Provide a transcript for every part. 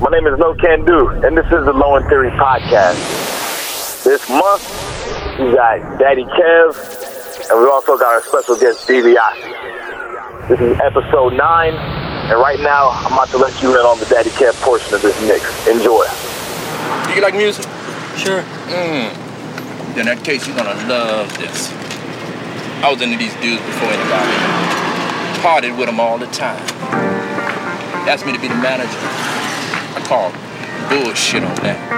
My name is Nocando, and this is the Low End Theory podcast. This month, we got Daddy Kev, and we also got our special guest, DiBiase. This is episode 9, and right now, I'm about to let you in on the Daddy Kev portion of this mix. Enjoy. Do you like music? Sure. Mm. In that case, you're gonna love this. I was into these dudes before anybody. Partied with them all the time. Asked me to be the manager. I called bullshit on that.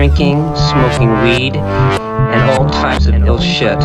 Drinking, smoking weed, and all types of ill shit.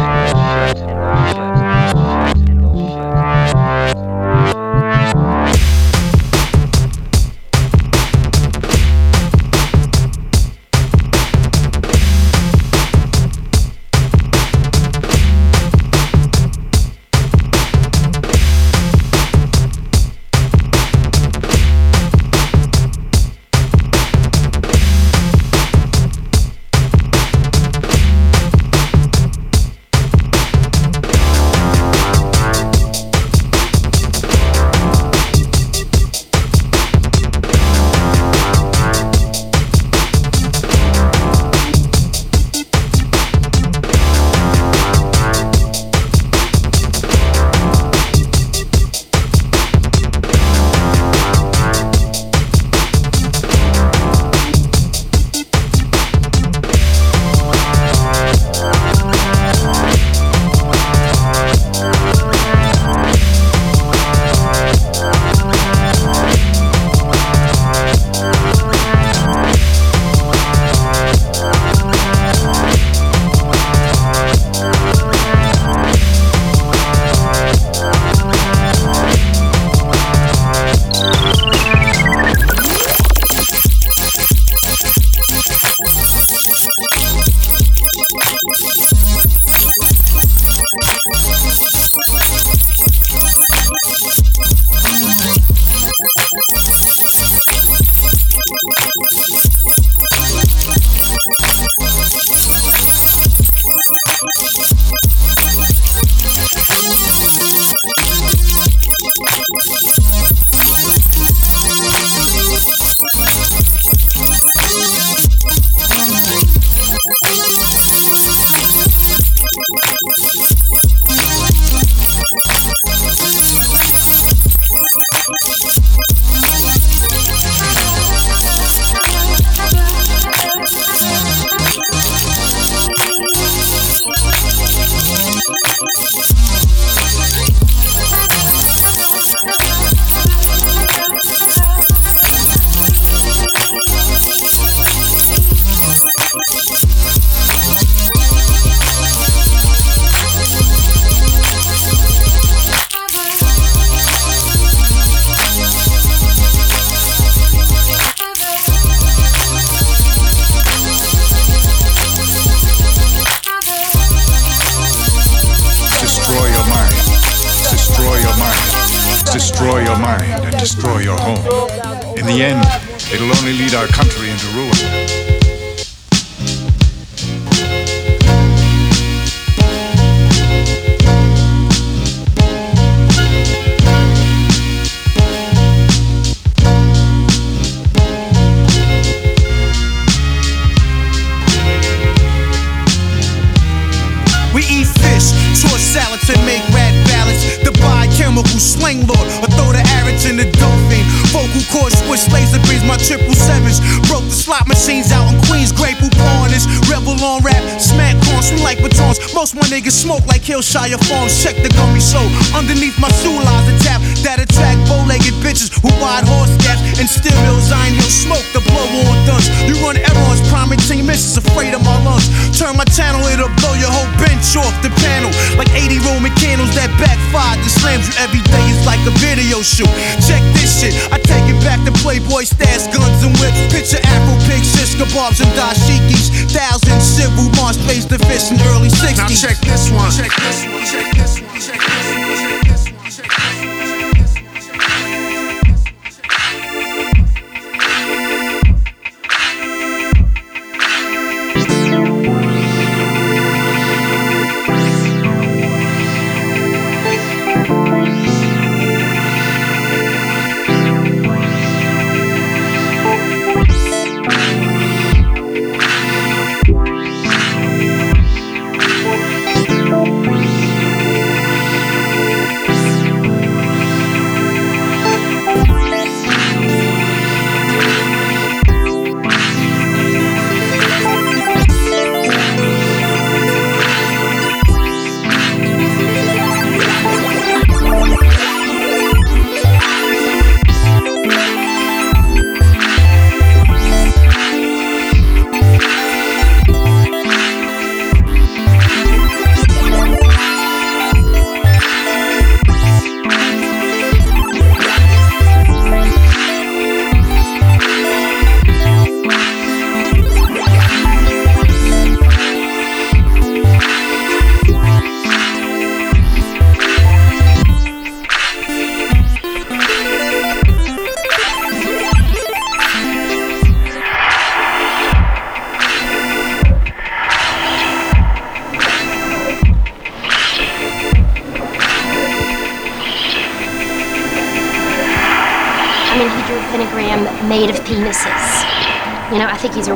Hillshire farms, check the gummy show. Underneath my shoe lies a tap that attack bow-legged bitches who ride horse gaps and hills. I ain't hill smoke, the blow on duns. You run errands, priming team missions, afraid of my lungs. Turn my channel, it'll blow your whole bench off the panel. Like 80 Roman candles that backfire and slams you every day. It's like a video shoot. Check this shit, I take it back to Playboy stats, guns and whips. Picture Afro pigs, shish kebabs and dashikis. Thousand civil march pays the fish in early 60s. Now check this one. Check this one. Check this one. Check this one.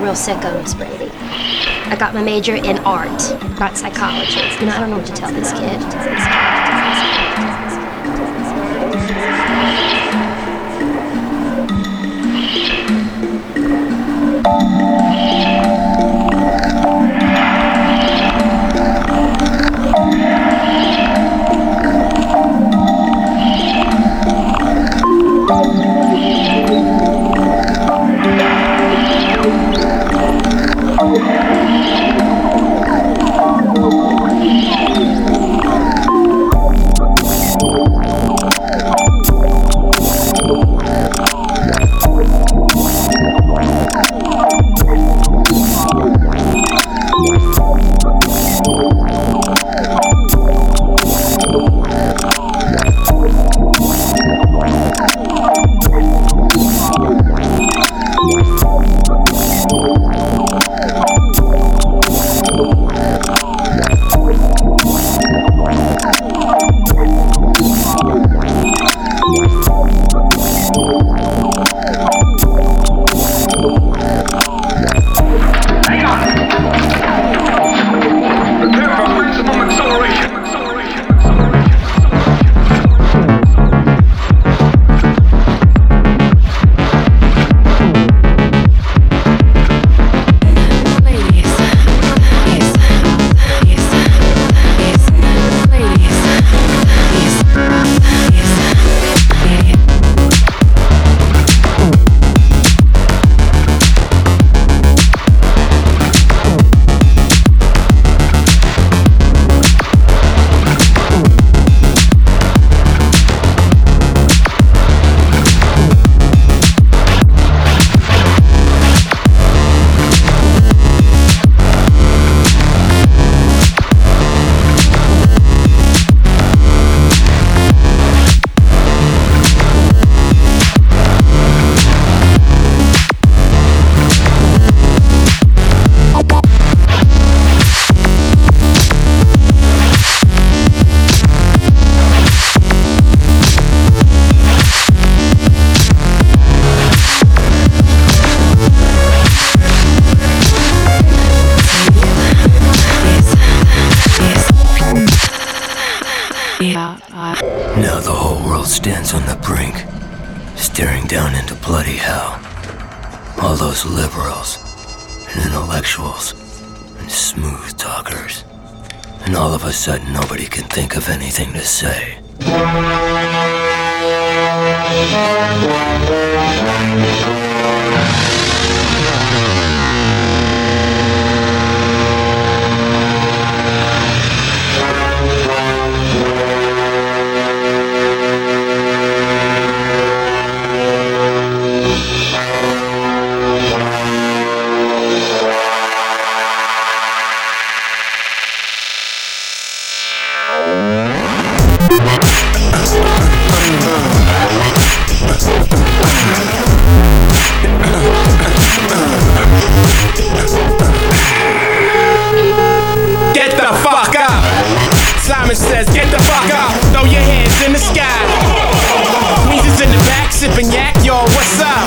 Real sicko, Miss Brady. I got my major in art, not psychology. You know, I don't know what to tell this kid. Get the fuck up. Simon says, get the fuck up. Throw your hands in the sky. Queens in the back, sipping yak, yo, what's up?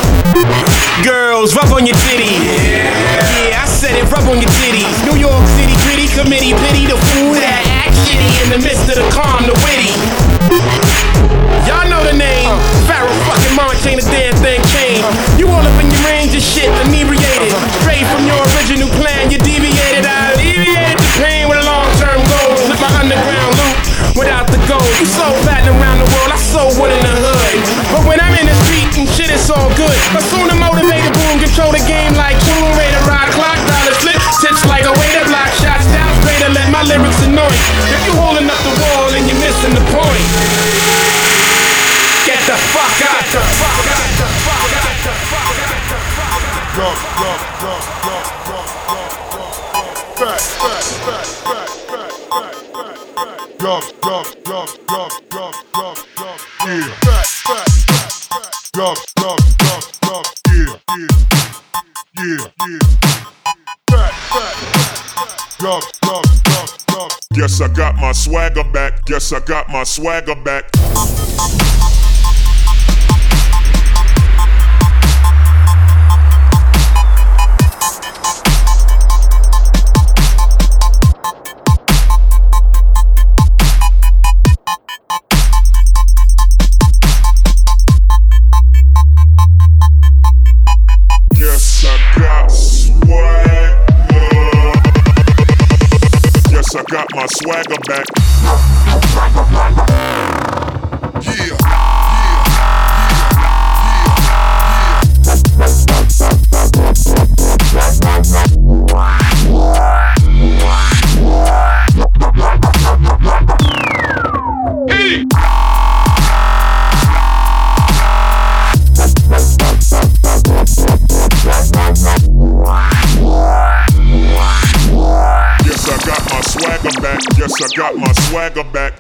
Girls, rub on your titties. Yeah, I said it, rub on your titties. New York City, gritty committee, pity the fool that act in the midst of the calm, the witty. Y'all know the name. Pharoahe fucking Monch ain't a damn thing changed. You all up in your range of shit, inebriated. Straight from your original plan, you deviated. I alleviated the pain with a long-term goal. With my underground loop, without the gold. You so fat around the world, I so wood in the hood. But when I'm in the street and shit, it's all good. But soon the motivated boom, control the game like Tomb Raider, ride clock, dollar flip, tips like a way to block shots down straight let my lyrics annoy. If you holding up the wall and you're missing the point. Get the fuck out. Get the fuck out. Get the fuck out. Get the fuck out. Get the fuck out. Back, back, back, back, back, back, back, back. Yup, yup, yup, yup, yup, yup, yup. Yeah. Back, back, back, back. Yup, yup, yup, yup. Yeah, yeah, yeah, yeah. Back, back, back, back. Yup, yup, yup, yup. Guess I got my swagger back. Guess I got my swagger back. my swagger back. Swagger back.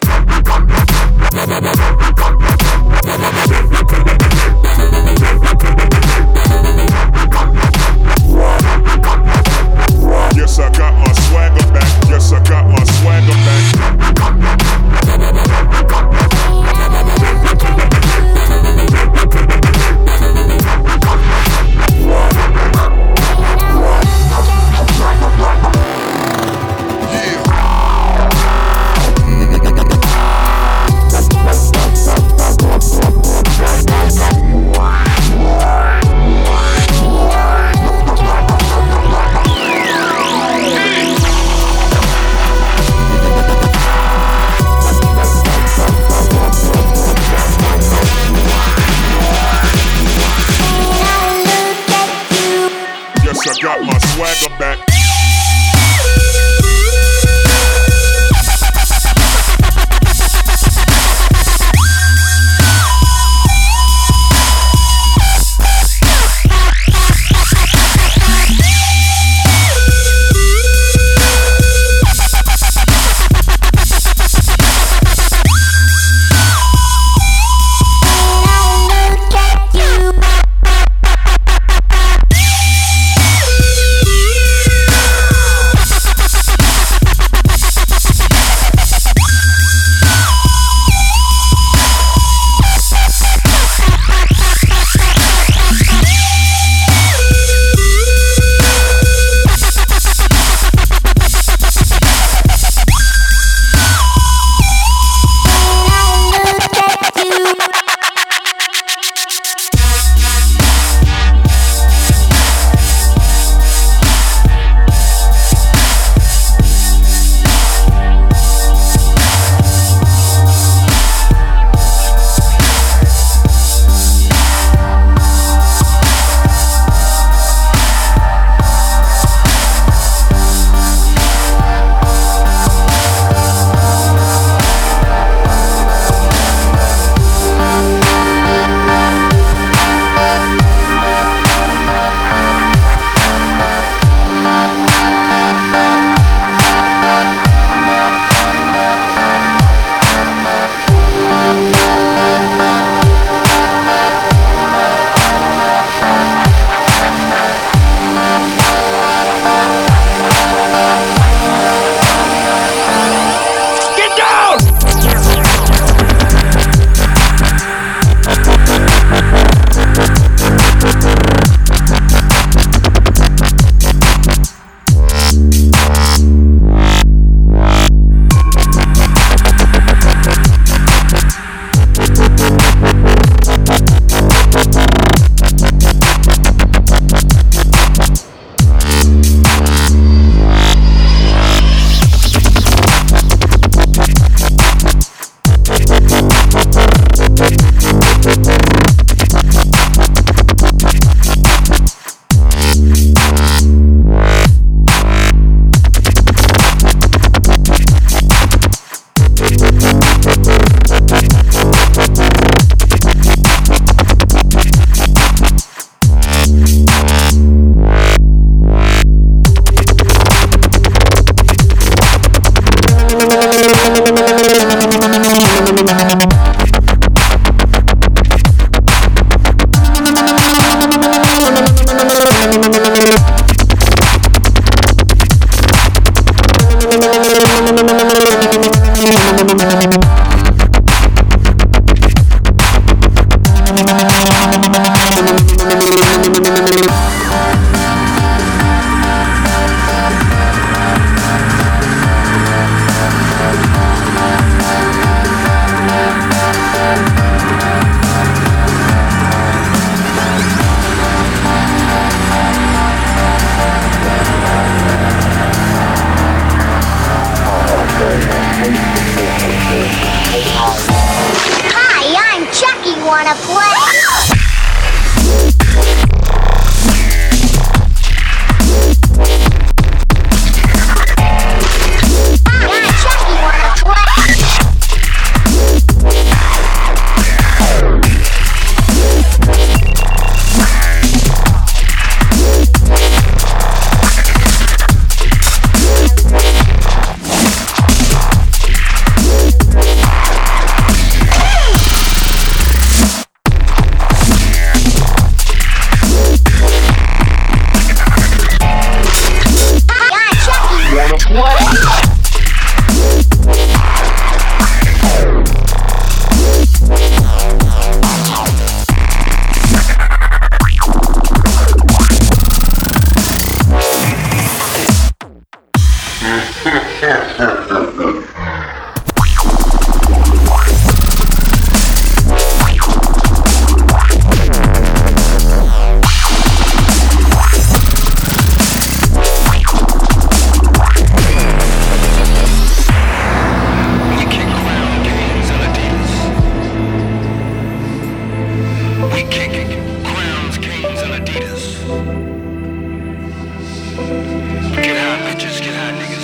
Get high, bitches, get high, niggas.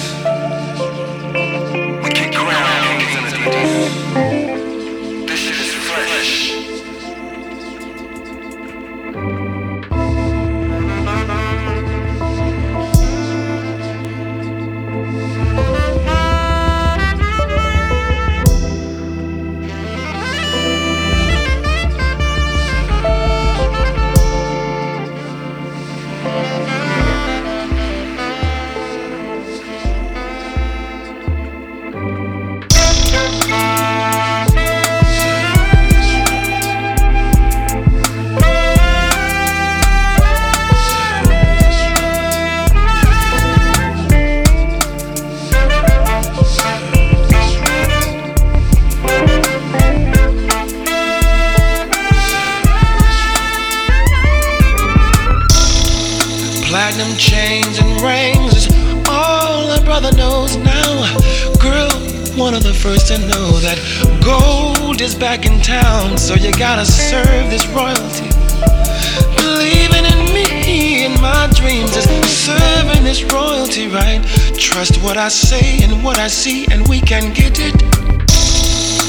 Trust what I say and what I see, and we can get it.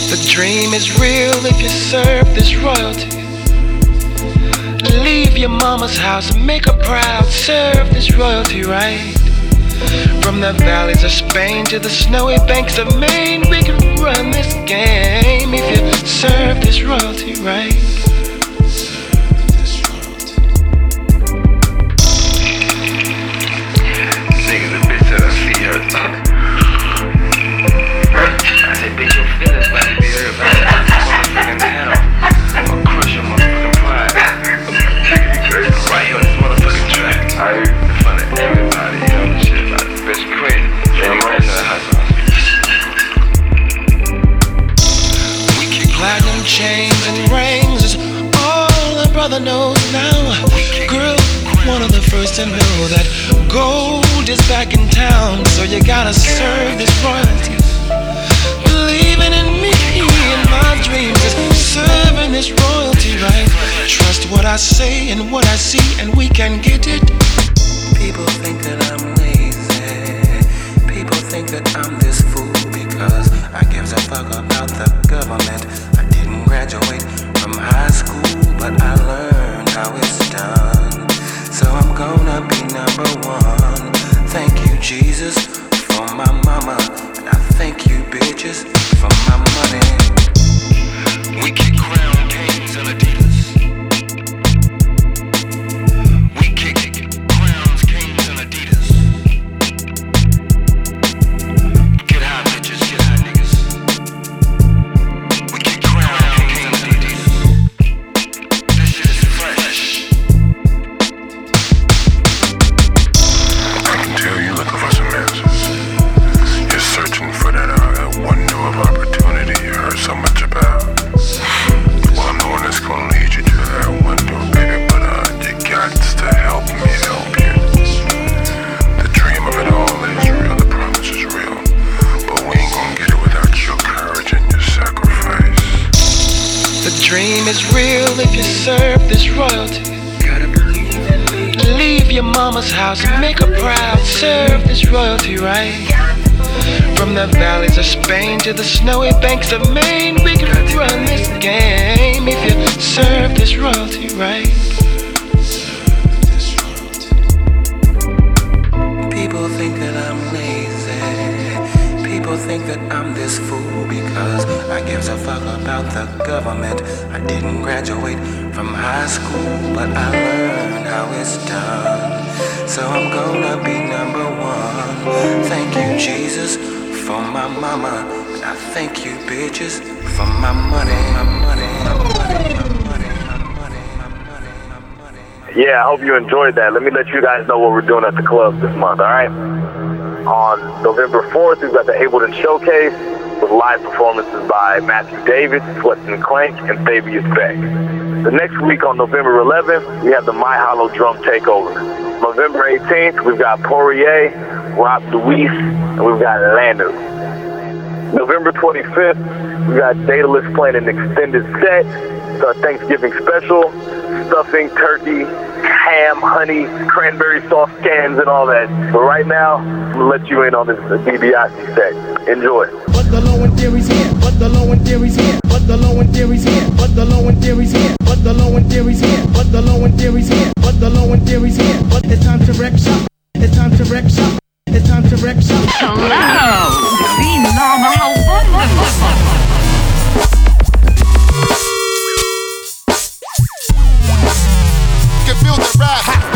The dream is real if you serve this royalty. Leave your mama's house and make her proud. Serve this royalty right. From the valleys of Spain to the snowy banks of Maine, we can run this game if you serve this royalty right. And what I see, and we can get it. People think that I'm this fool because I gives a fuck about the government. I didn't graduate from high school, but I learned how it's done. So I'm gonna be number one. Thank you, Jesus, for my mama. And I thank you, bitches, for my money, my money, my money, my money, my money. Yeah, I hope you enjoyed that. Let me let you guys know what we're doing at the club this month, all right? On November 4th, we've got the Ableton Showcase with live performances by Matthew Davis, Weston Clank, and Fabius Beck. The next week on November 11th, we have the My Hollow Drum Takeover. November 18th, we've got Poirier, Rob Luis, and we've got Lando. November 25th, we've got Daedalus playing an extended set. It's our Thanksgiving special. Stuffing, turkey, ham, honey, cranberry sauce cans, and all that. But right now, I'm going to let you in on this DiBiase set. Enjoy. But the low end theory's here. But the low end theory's here. But the low end theory's here. But the low end theory's here. But the low end theory's here. But the low end theory's here. But the low end theory's here. But it's time to wreck shop. It's time to wreck shop. It's time to wreck shop. Hello, phenomenal wonderful. Feel the rap.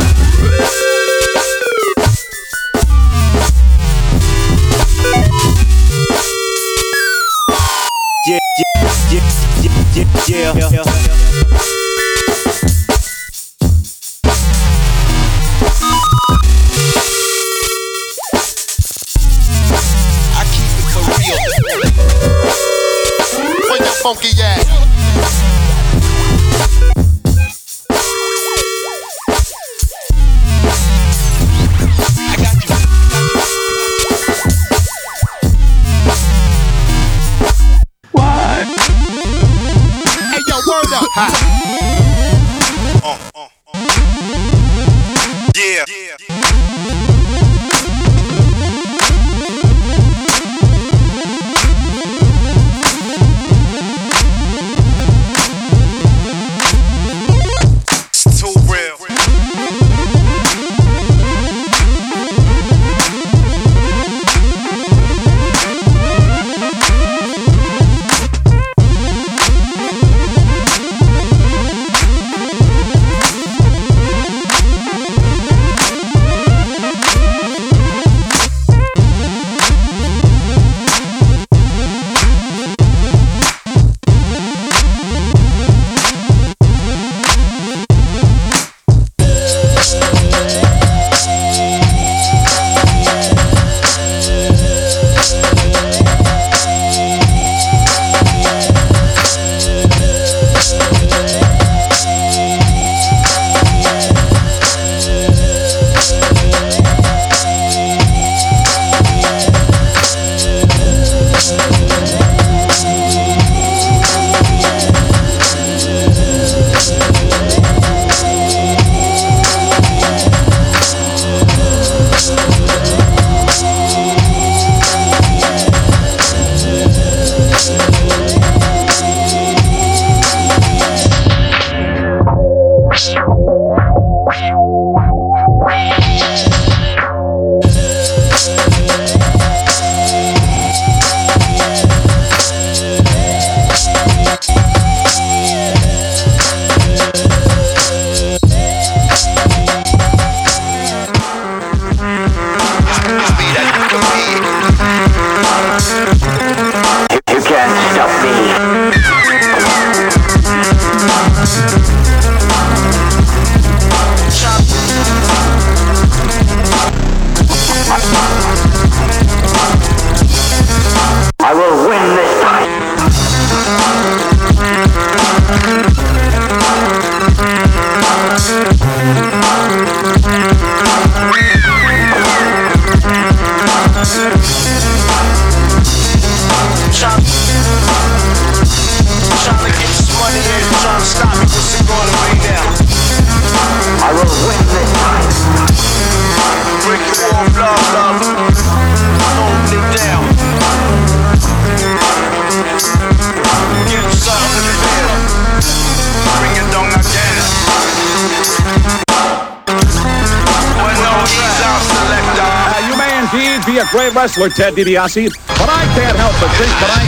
Wrestler, Ted DiBiase, but I can't help but think I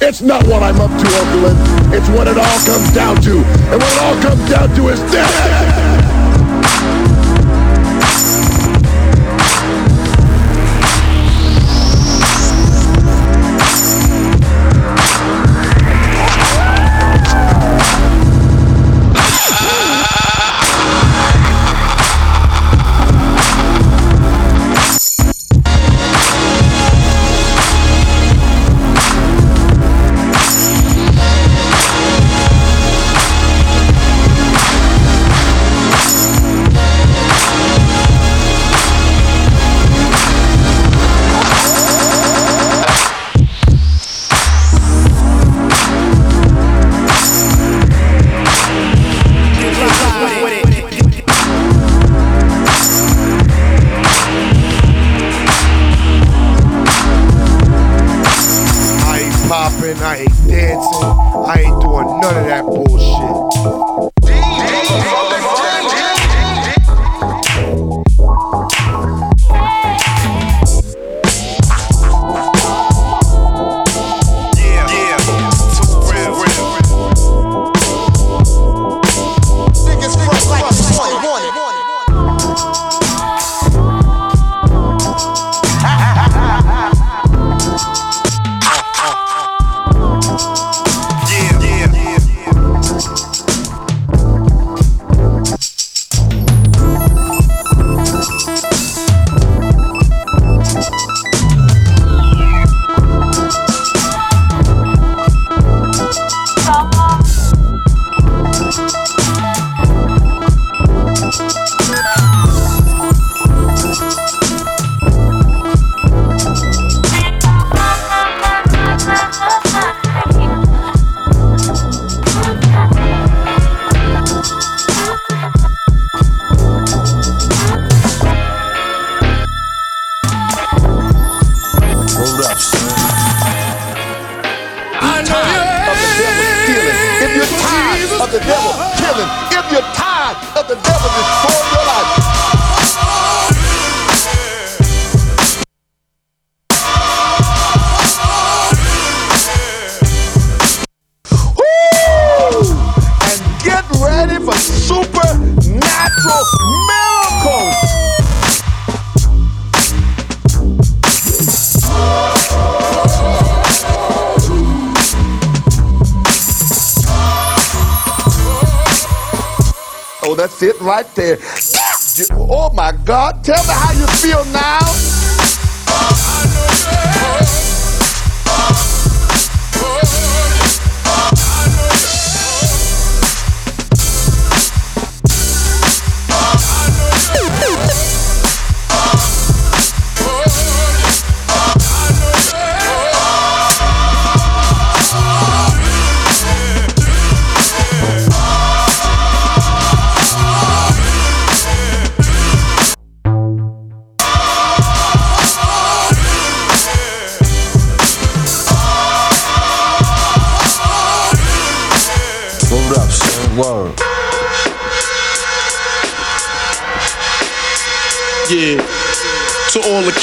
It's not what I'm up to, It's what it all comes down to. And what it all comes down to is death.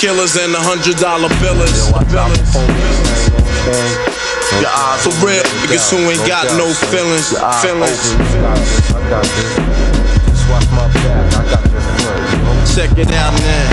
Killers and the hundred dollar billers. For real, niggas who ain't got no feelings. Feelings. Check it out now.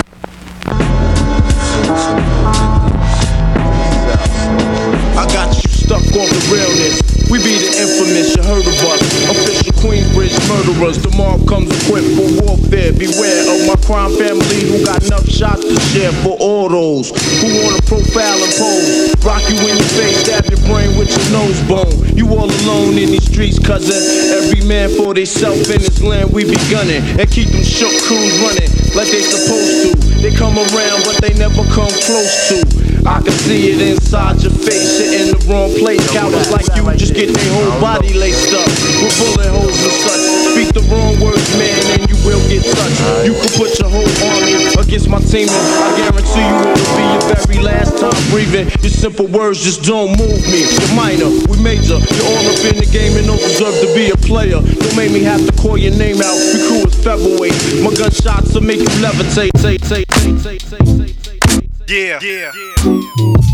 I got you stuck on the realness. We be the infamous, you heard of us. Official Queensbridge murderers. The Mobb comes equipped for warfare. Beware of my crime family who got enough shots to share for all those who wanna profile and pose. Rock you in the face, stab your brain with your nose bone. You all alone in these streets, cousin. Every man for theyself in this land, we be gunning. And keep them shook crews running like they supposed to. They come around, but they never come close to. I can see it inside your face, you're in the wrong place. Cowards like you just get their whole body laced up with bullet holes and such. Speak the wrong words, man, and you will get touched. You can put your whole army against my team, and I guarantee you it'll be your very last time breathing. Your simple words just don't move me. You're minor, we major. You're all up in the game and don't deserve to be a player. Don't make me have to call your name out. Your crew is featherweight. My gunshots will make you levitate. Say, say, say, say, say, say, say. Yeah. Yeah.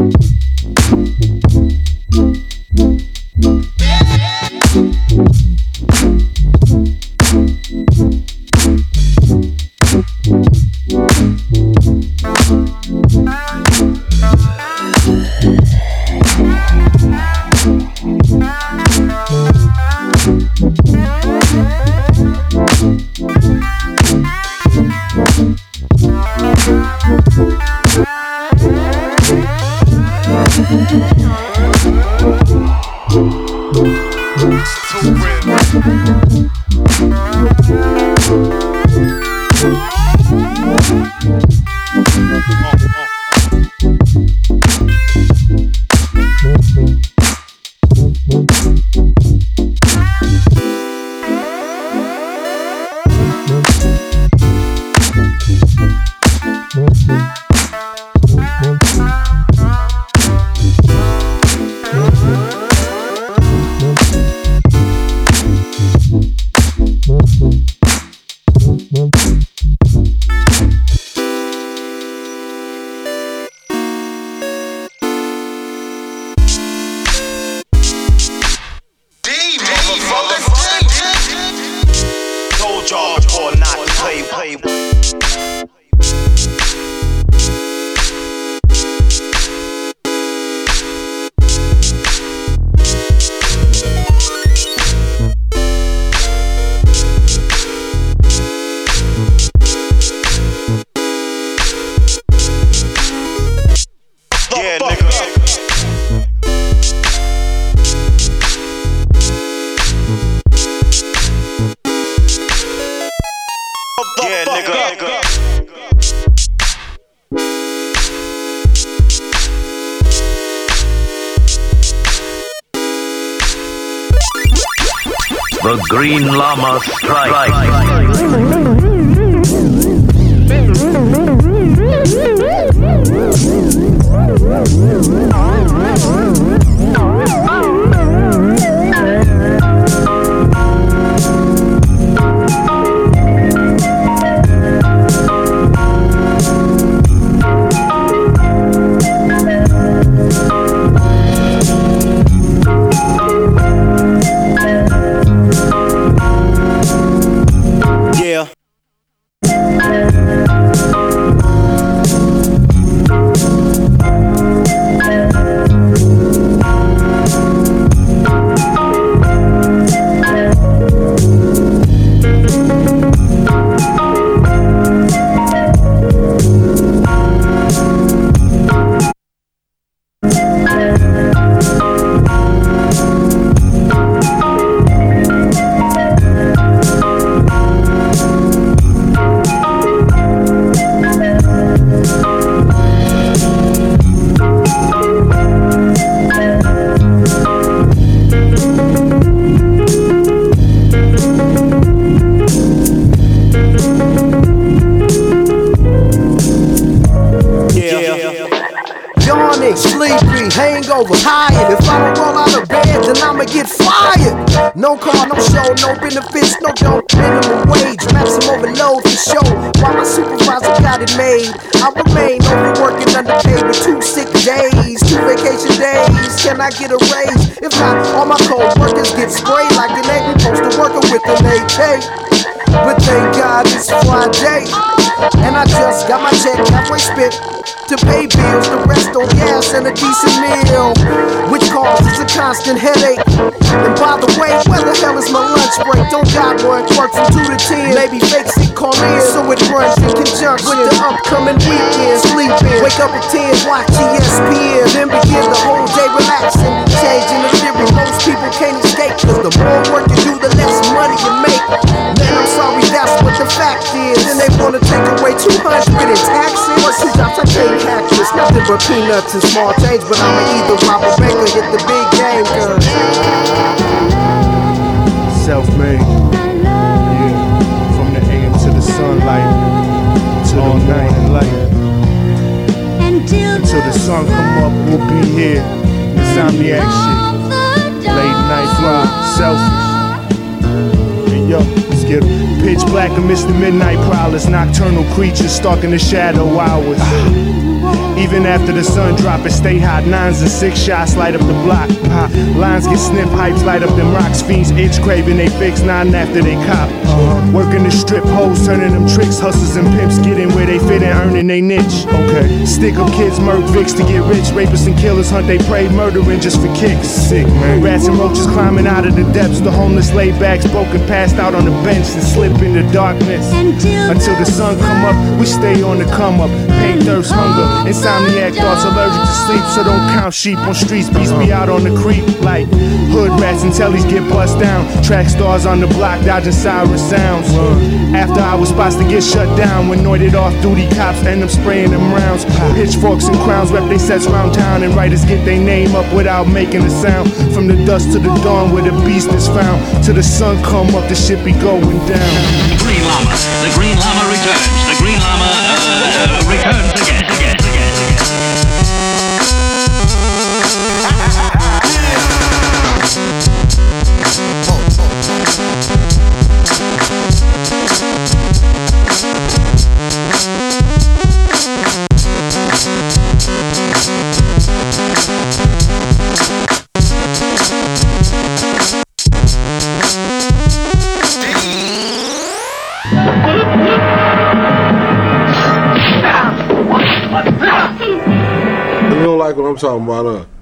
thank you. Green vacation days. Can I get a raise? If not, all my co-workers get sprayed like an angry poster worker with an AK. But thank God it's Friday. And I just got my check halfway spent to pay bills, the rest on gas and a decent meal, which causes a constant headache. And by the way, where the hell is my lunch break? Don't got one, work from 2 to 10, maybe fix it, call in, so it runs in conjunction with the upcoming weekend. Sleeping, wake up at 10, watch ESPN, then begin the whole day relaxing, changing the theory. Most people can't escape, cause the more work you do, the less money you make. The fact is, then they wanna take away 200 in taxes. What's two drops? I can't catch this. Nothing but peanuts and small change, but I'ma either rob a bank or hit the big game, cause. Self-made. Yeah. From the AM to the sunlight. To the morning light. Until the sun come up, we'll be here. Insomniac shit. Late night fly. Selfish. Yo. Pitch black amidst the midnight prowlers, nocturnal creatures stalking the shadow hours. Even after the sun drop, it stay hot. Nines and six shots light up the block. Pop. Lines get snipped, hypes light up them rocks. Fiends itch craving, they fix nine after they cop. Working the strip hoes, turning them tricks. Hustlers and pimps getting where they fit and earning they niche. Okay. Stick up kids, murk Vicks to get rich. Rapists and killers hunt they prey, murdering just for kicks. Sick, man. Rats and roaches climbing out of the depths. The homeless lay back, broken, passed out on the bench and slip into darkness. Until the sun come up, we stay on the come up. Pain, thirst, hunger. Insomniac thoughts allergic to sleep, so don't count sheep on streets. Beasts be out on the creep like hood rats and tellies get bust down. Track stars on the block dodging siren sounds. After hour spots to get shut down when noited off duty cops end up spraying them rounds. Pitchforks and crowns rep they sets round town and writers get their name up without making a sound. From the dust to the dawn where the beast is found. Till the sun come up, the shit be going down. Green Llama. The Green Llama returns. The Green Llama uh, returns I'm talking about, huh?